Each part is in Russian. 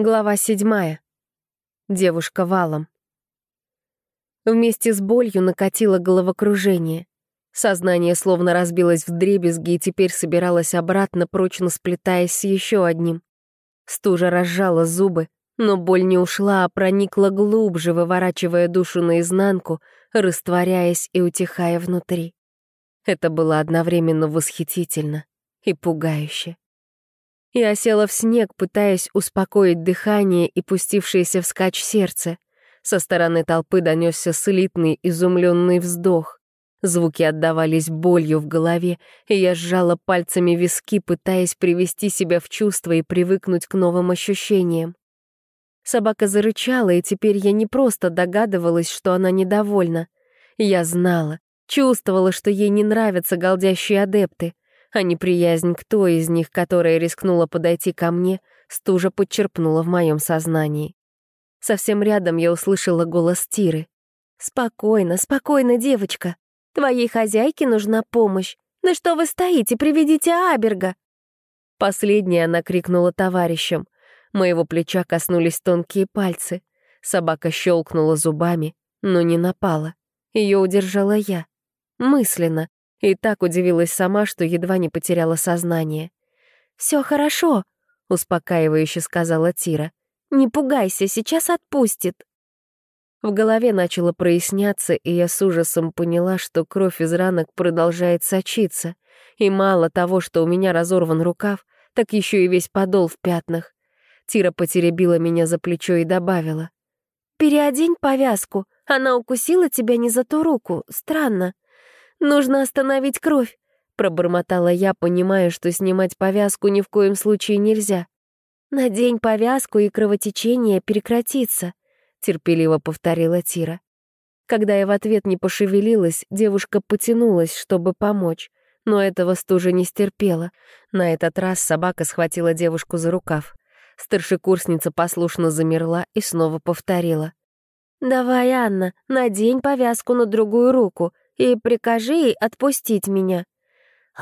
Глава седьмая. Девушка валом. Вместе с болью накатило головокружение. Сознание словно разбилось в дребезги и теперь собиралось обратно, прочно сплетаясь с еще одним. Стужа разжала зубы, но боль не ушла, а проникла глубже, выворачивая душу наизнанку, растворяясь и утихая внутри. Это было одновременно восхитительно и пугающе. Я села в снег, пытаясь успокоить дыхание и пустившееся вскачь сердце. Со стороны толпы донесся слитный, изумленный вздох. Звуки отдавались болью в голове, и я сжала пальцами виски, пытаясь привести себя в чувство и привыкнуть к новым ощущениям. Собака зарычала, и теперь я не просто догадывалась, что она недовольна. Я знала, чувствовала, что ей не нравятся голдящие адепты — а неприязнь к той из них, которая рискнула подойти ко мне, стужа подчерпнула в моем сознании. Совсем рядом я услышала голос Тиры. «Спокойно, спокойно, девочка. Твоей хозяйке нужна помощь. Да что вы стоите, приведите Аберга!» Последняя она крикнула товарищам. Моего плеча коснулись тонкие пальцы. Собака щелкнула зубами, но не напала. Ее удержала я. Мысленно, и так удивилась сама, что едва не потеряла сознание. «Все хорошо», — успокаивающе сказала Тира. «Не пугайся, сейчас отпустит». В голове начало проясняться, и я с ужасом поняла, что кровь из ранок продолжает сочиться. И мало того, что у меня разорван рукав, так еще и весь подол в пятнах. Тира потеребила меня за плечо и добавила. «Переодень повязку. Она укусила тебя не за ту руку. Странно. Нужно остановить кровь», — пробормотала я, понимая, что снимать повязку ни в коем случае нельзя. «Надень повязку, и кровотечение прекратится», — терпеливо повторила Тира. Когда я в ответ не пошевелилась, девушка потянулась, чтобы помочь, но этого стужа не стерпела. На этот раз собака схватила девушку за рукав. Старшекурсница послушно замерла и снова повторила. «Давай, Анна, надень повязку на другую руку и прикажи ей отпустить меня».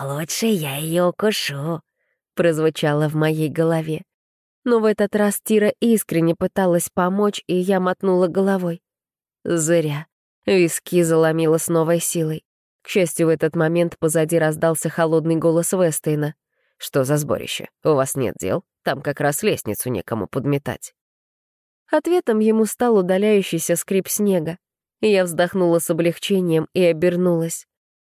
«Лучше я ее укушу», — прозвучало в моей голове. Но в этот раз Тира искренне пыталась помочь, и я мотнула головой. Зря. Виски заломила с новой силой. К счастью, в этот момент позади раздался холодный голос Вестейна. «Что за сборище? У вас нет дел? Там как раз лестницу некому подметать». Ответом ему стал удаляющийся скрип снега. Я вздохнула с облегчением и обернулась.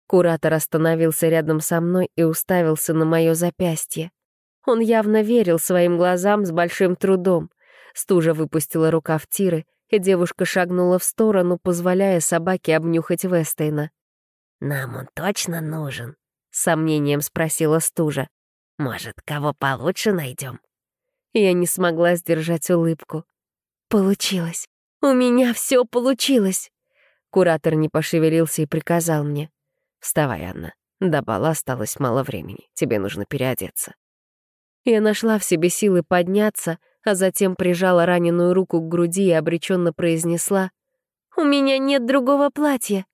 Куратор остановился рядом со мной и уставился на мое запястье. Он явно верил своим глазам с большим трудом. Стужа выпустила рукав Тиры, и девушка шагнула в сторону, позволяя собаке обнюхать Вестейна. «Нам он точно нужен?» — с сомнением спросила Стужа. «Может, кого получше найдем?» Я не смогла сдержать улыбку. «Получилось. У меня все получилось!» Куратор не пошевелился и приказал мне. «Вставай, Анна. До бала осталось мало времени. Тебе нужно переодеться». Я нашла в себе силы подняться, а затем прижала раненую руку к груди и обреченно произнесла «У меня нет другого платья».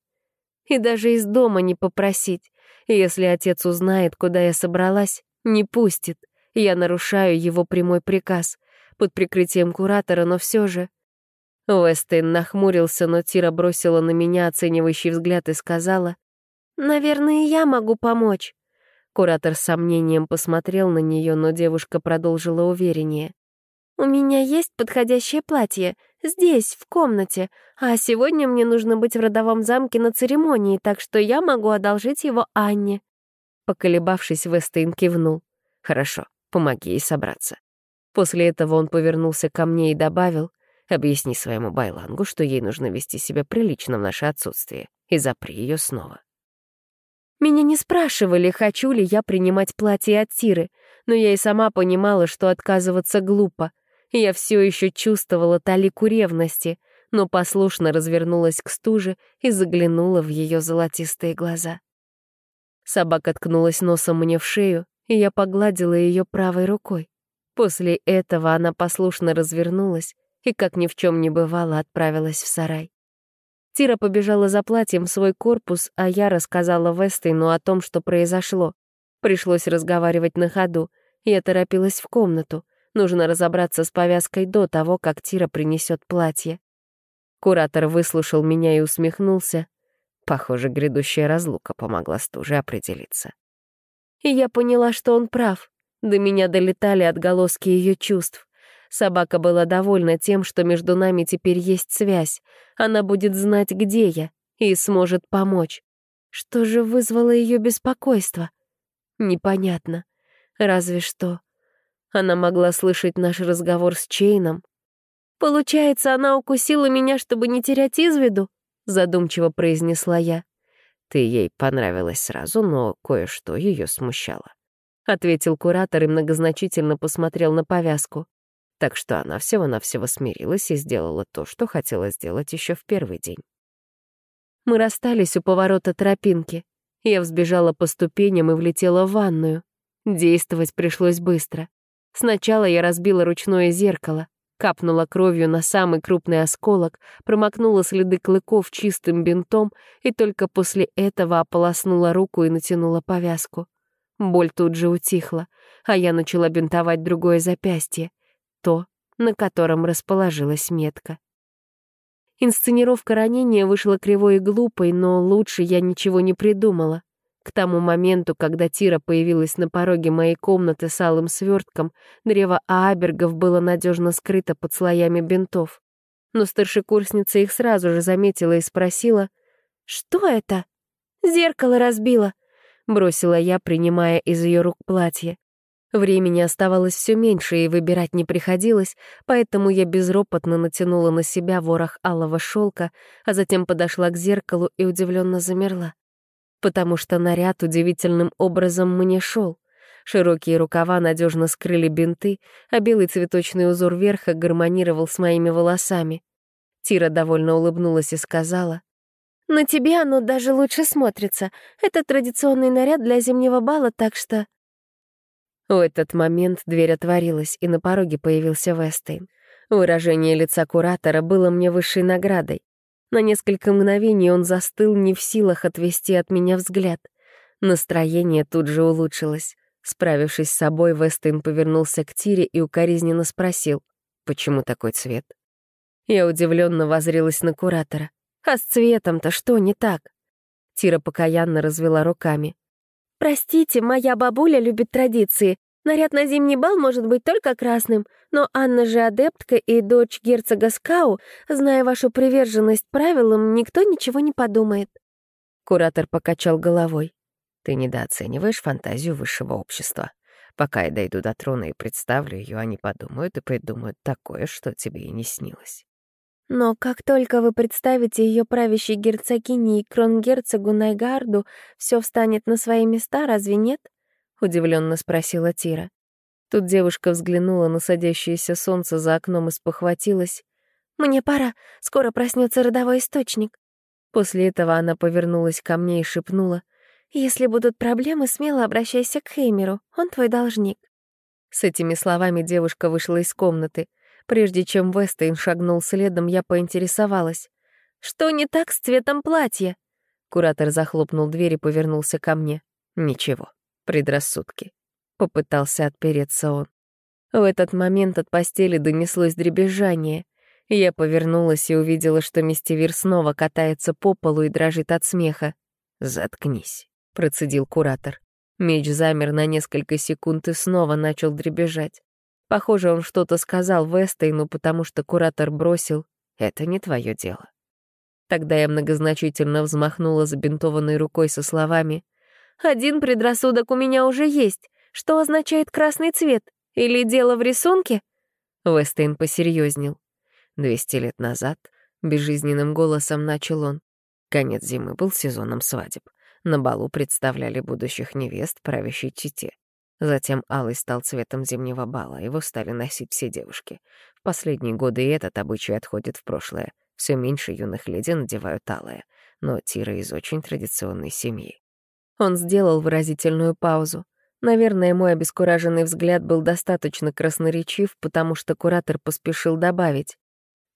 И даже из дома не попросить. Если отец узнает, куда я собралась, не пустит. Я нарушаю его прямой приказ. Под прикрытием куратора, но все же Уэстейн нахмурился, но Тира бросила на меня оценивающий взгляд и сказала, «Наверное, я могу помочь». Куратор с сомнением посмотрел на нее, но девушка продолжила увереннее. «У меня есть подходящее платье. Здесь, в комнате. А сегодня мне нужно быть в родовом замке на церемонии, так что я могу одолжить его Анне». Поколебавшись, Вестейн кивнул. «Хорошо, помоги ей собраться». После этого он повернулся ко мне и добавил, Объясни своему байлангу, что ей нужно вести себя прилично в наше отсутствие, и запри ее снова. Меня не спрашивали, хочу ли я принимать платье от Тиры, но я и сама понимала, что отказываться глупо. Я все еще чувствовала талику ревности, но послушно развернулась к стуже и заглянула в ее золотистые глаза. Собака ткнулась носом мне в шею, и я погладила ее правой рукой. После этого она послушно развернулась и, как ни в чем не бывало, отправилась в сарай. Тира побежала за платьем в свой корпус, а я рассказала Вестейну о том, что произошло. Пришлось разговаривать на ходу. Я торопилась в комнату, Нужно разобраться с повязкой до того, как Тира принесет платье. Куратор выслушал меня и усмехнулся. Похоже, грядущая разлука помогла стуже определиться. И я поняла, что он прав. До меня долетали отголоски ее чувств. Собака была довольна тем, что между нами теперь есть связь. Она будет знать, где я, и сможет помочь. Что же вызвало ее беспокойство? Непонятно. Разве что. Она могла слышать наш разговор с Чейном. «Получается, она укусила меня, чтобы не терять из виду?» — задумчиво произнесла я. «Ты ей понравилась сразу, но кое-что ее смущало», — ответил куратор и многозначительно посмотрел на повязку. Так что она всего-навсего смирилась и сделала то, что хотела сделать еще в первый день. Мы расстались у поворота тропинки. Я взбежала по ступеням и влетела в ванную. Действовать пришлось быстро. Сначала я разбила ручное зеркало, капнула кровью на самый крупный осколок, промокнула следы клыков чистым бинтом и только после этого ополоснула руку и натянула повязку. Боль тут же утихла, а я начала бинтовать другое запястье, то, на котором расположилась метка. Инсценировка ранения вышла кривой и глупой, но лучше я ничего не придумала. К тому моменту, когда Тира появилась на пороге моей комнаты с алым свертком, древо Аабергов было надежно скрыто под слоями бинтов. Но старшекурсница их сразу же заметила и спросила, «Что это?» «Зеркало разбило», — бросила я, принимая из ее рук платье. Времени оставалось все меньше, и выбирать не приходилось, поэтому я безропотно натянула на себя ворох алого шелка, а затем подошла к зеркалу и удивленно замерла. Потому что наряд удивительным образом мне шел. Широкие рукава надежно скрыли бинты, а белый цветочный узор верха гармонировал с моими волосами. Тира довольно улыбнулась и сказала, «На тебе оно даже лучше смотрится. Это традиционный наряд для зимнего бала, так что...» В этот момент дверь отворилась, и на пороге появился Вестейн. Выражение лица куратора было мне высшей наградой. На несколько мгновений он застыл, не в силах отвести от меня взгляд. Настроение тут же улучшилось. Справившись с собой, Вестейн повернулся к Тире и укоризненно спросил, «Почему такой цвет?» Я удивленно воззрилась на куратора. «А с цветом-то что не так?» Тира покаянно развела руками. «Простите, моя бабуля любит традиции. Наряд на зимний бал может быть только красным, но Анна же адептка и дочь герцога Скау, зная вашу приверженность правилам, никто ничего не подумает». Куратор покачал головой. «Ты недооцениваешь фантазию высшего общества. Пока я дойду до трона и представлю ее, они подумают и придумают такое, что тебе и не снилось». Но как только вы представите ее правящей герцогиней и кронгерцогу Найгарду, все встанет на свои места, разве нет? Удивленно спросила Тира. Тут девушка взглянула на садящееся солнце за окном и спохватилась. «Мне пора, скоро проснется родовой источник». После этого она повернулась ко мне и шепнула. «Если будут проблемы, смело обращайся к Хеймеру, он твой должник». С этими словами девушка вышла из комнаты. Прежде чем Вестейн шагнул следом, я поинтересовалась. «Что не так с цветом платья?» Куратор захлопнул дверь и повернулся ко мне. «Ничего, предрассудки». Попытался отпереться он. В этот момент от постели донеслось дребезжание. Я повернулась и увидела, что мистевир снова катается по полу и дрожит от смеха. «Заткнись», — процедил куратор. Меч замер на несколько секунд и снова начал дребезжать. Похоже, он что-то сказал Вестейну, потому что куратор бросил «это не твое дело». Тогда я многозначительно взмахнула забинтованной рукой со словами «Один предрассудок у меня уже есть. Что означает красный цвет? Или дело в рисунке?» Вестейн посерьезнел. Двести лет назад, безжизненным голосом начал он. Конец зимы был сезоном свадеб. На балу представляли будущих невест правящей чете. Затем алый стал цветом зимнего бала, его стали носить все девушки. В последние годы и этот обычай отходит в прошлое. Все меньше юных леди надевают алое, но Тира из очень традиционной семьи. Он сделал выразительную паузу. Наверное, мой обескураженный взгляд был достаточно красноречив, потому что куратор поспешил добавить.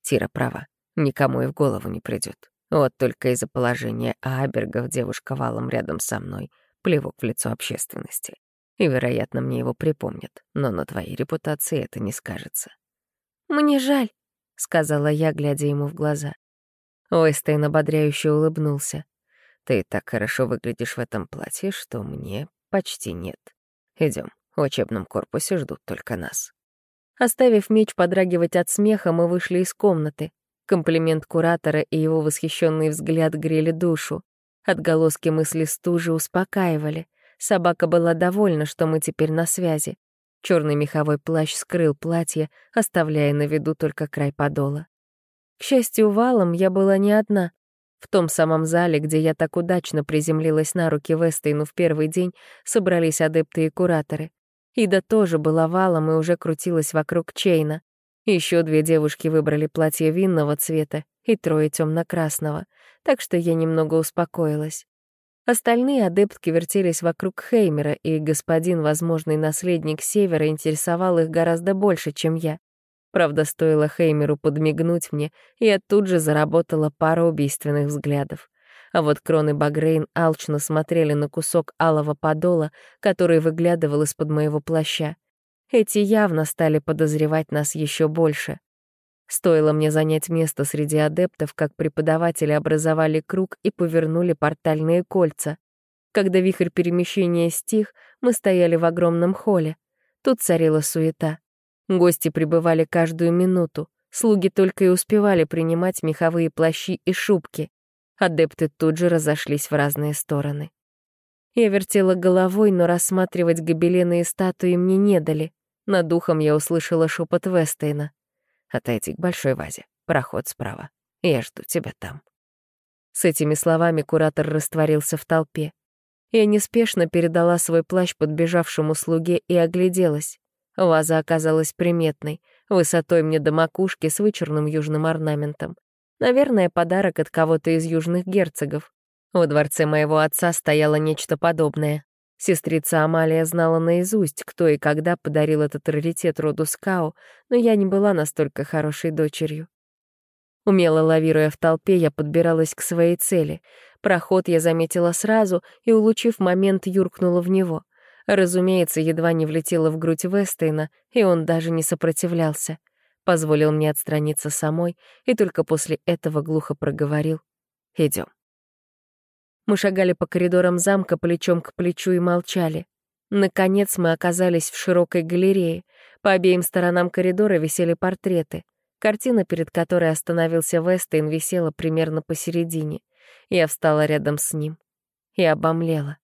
Тира права, никому и в голову не придет. Вот только из-за положения Абергов девушка валом рядом со мной, плевок в лицо общественности. И, вероятно, мне его припомнят, но на твоей репутации это не скажется. «Мне жаль», — сказала я, глядя ему в глаза. Уэстейн ободряюще улыбнулся. «Ты так хорошо выглядишь в этом платье, что мне почти нет. Идем, в учебном корпусе ждут только нас». Оставив меч подрагивать от смеха, мы вышли из комнаты. Комплимент куратора и его восхищенный взгляд грели душу. Отголоски мысли стужи успокаивали. Собака была довольна, что мы теперь на связи. Черный меховой плащ скрыл платье, оставляя на виду только край подола. К счастью, валом я была не одна. В том самом зале, где я так удачно приземлилась на руки Вестейну в первый день, собрались адепты и кураторы. Ида тоже была валом и уже крутилась вокруг Чейна. Еще две девушки выбрали платье винного цвета и трое темно-красного, так что я немного успокоилась. Остальные адептки вертелись вокруг Хеймера, и господин, возможный наследник Севера, интересовал их гораздо больше, чем я. Правда, стоило Хеймеру подмигнуть мне, и я тут же заработала пару убийственных взглядов а вот кроны Багрейн алчно смотрели на кусок алого подола, который выглядывал из-под моего плаща. Эти явно стали подозревать нас еще больше. Стоило мне занять место среди адептов, как преподаватели образовали круг и повернули портальные кольца. Когда вихрь перемещения стих, мы стояли в огромном холле. Тут царила суета. Гости прибывали каждую минуту. Слуги только и успевали принимать меховые плащи и шубки. Адепты тут же разошлись в разные стороны. Я вертела головой, но рассматривать гобелены и статуи мне не дали. Над духом я услышала шепот Вестейна. «Отойди к большой вазе. Проход справа. Я жду тебя там». С этими словами куратор растворился в толпе. Я неспешно передала свой плащ подбежавшему слуге и огляделась. Ваза оказалась приметной, высотой мне до макушки с вычурным южным орнаментом. Наверное, подарок от кого-то из южных герцогов. Во дворце моего отца стояло нечто подобное. Сестрица Амалия знала наизусть, кто и когда подарил этот раритет роду Скау, но я не была настолько хорошей дочерью. Умело лавируя в толпе, я подбиралась к своей цели. Проход я заметила сразу и, улучив момент, юркнула в него. Разумеется, едва не влетела в грудь Вестейна, и он даже не сопротивлялся позволил мне отстраниться самой и только после этого глухо проговорил «Идем». Мы шагали по коридорам замка плечом к плечу и молчали. Наконец мы оказались в широкой галерее. По обеим сторонам коридора висели портреты. Картина, перед которой остановился Вестейн, висела примерно посередине. Я встала рядом с ним и обомлела.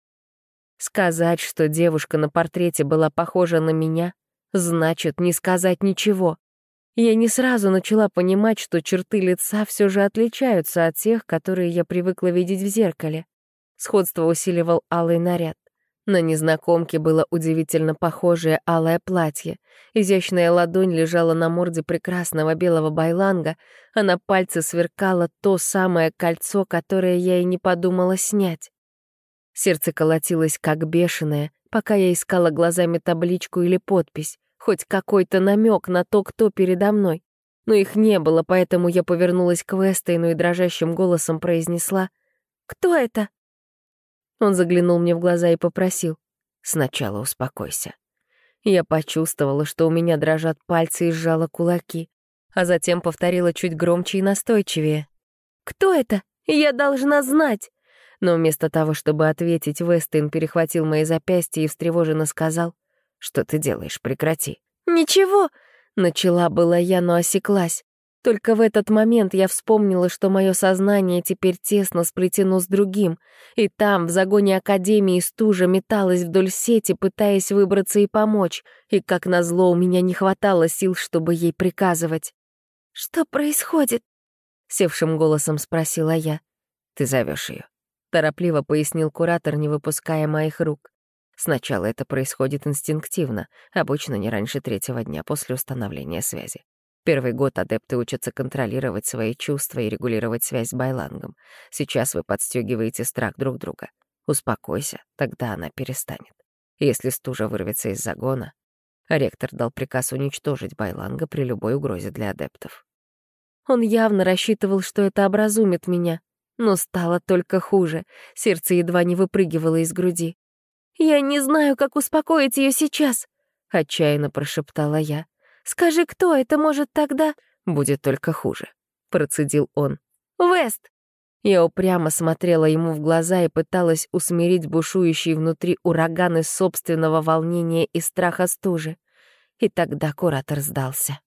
Сказать, что девушка на портрете была похожа на меня, значит не сказать ничего. Я не сразу начала понимать, что черты лица все же отличаются от тех, которые я привыкла видеть в зеркале. Сходство усиливал алый наряд. На незнакомке было удивительно похожее алое платье. Изящная ладонь лежала на морде прекрасного белого байланга, а на пальце сверкало то самое кольцо, которое я и не подумала снять. Сердце колотилось как бешеное, пока я искала глазами табличку или подпись хоть какой-то намек на то, кто передо мной. Но их не было, поэтому я повернулась к Вестейну и дрожащим голосом произнесла «Кто это?» Он заглянул мне в глаза и попросил «Сначала успокойся». Я почувствовала, что у меня дрожат пальцы и сжала кулаки, а затем повторила чуть громче и настойчивее. «Кто это? Я должна знать!» Но вместо того, чтобы ответить, Вестейн перехватил мои запястья и встревоженно сказал — что ты делаешь? Прекрати». «Ничего», — начала была я, но осеклась. Только в этот момент я вспомнила, что мое сознание теперь тесно сплетено с другим, и там, в загоне Академии, стужа металась вдоль сети, пытаясь выбраться и помочь, и, как назло, у меня не хватало сил, чтобы ей приказывать. «Что происходит?» — севшим голосом спросила я. «Ты зовешь ее, торопливо пояснил куратор, не выпуская моих рук. Сначала это происходит инстинктивно, обычно не раньше третьего дня после установления связи. Первый год адепты учатся контролировать свои чувства и регулировать связь с Байлангом. Сейчас вы подстегиваете страх друг друга. Успокойся, тогда она перестанет. Если стужа вырвется из загона, ректор дал приказ уничтожить Байланга при любой угрозе для адептов. Он явно рассчитывал, что это образумит меня, но стало только хуже. Сердце едва не выпрыгивало из груди. «Я не знаю, как успокоить ее сейчас», — отчаянно прошептала я. «Скажи, кто это может тогда?» «Будет только хуже», — процедил он. «Вест!» Я упрямо смотрела ему в глаза и пыталась усмирить бушующий внутри ураганы собственного волнения и страха стужи. И тогда куратор сдался.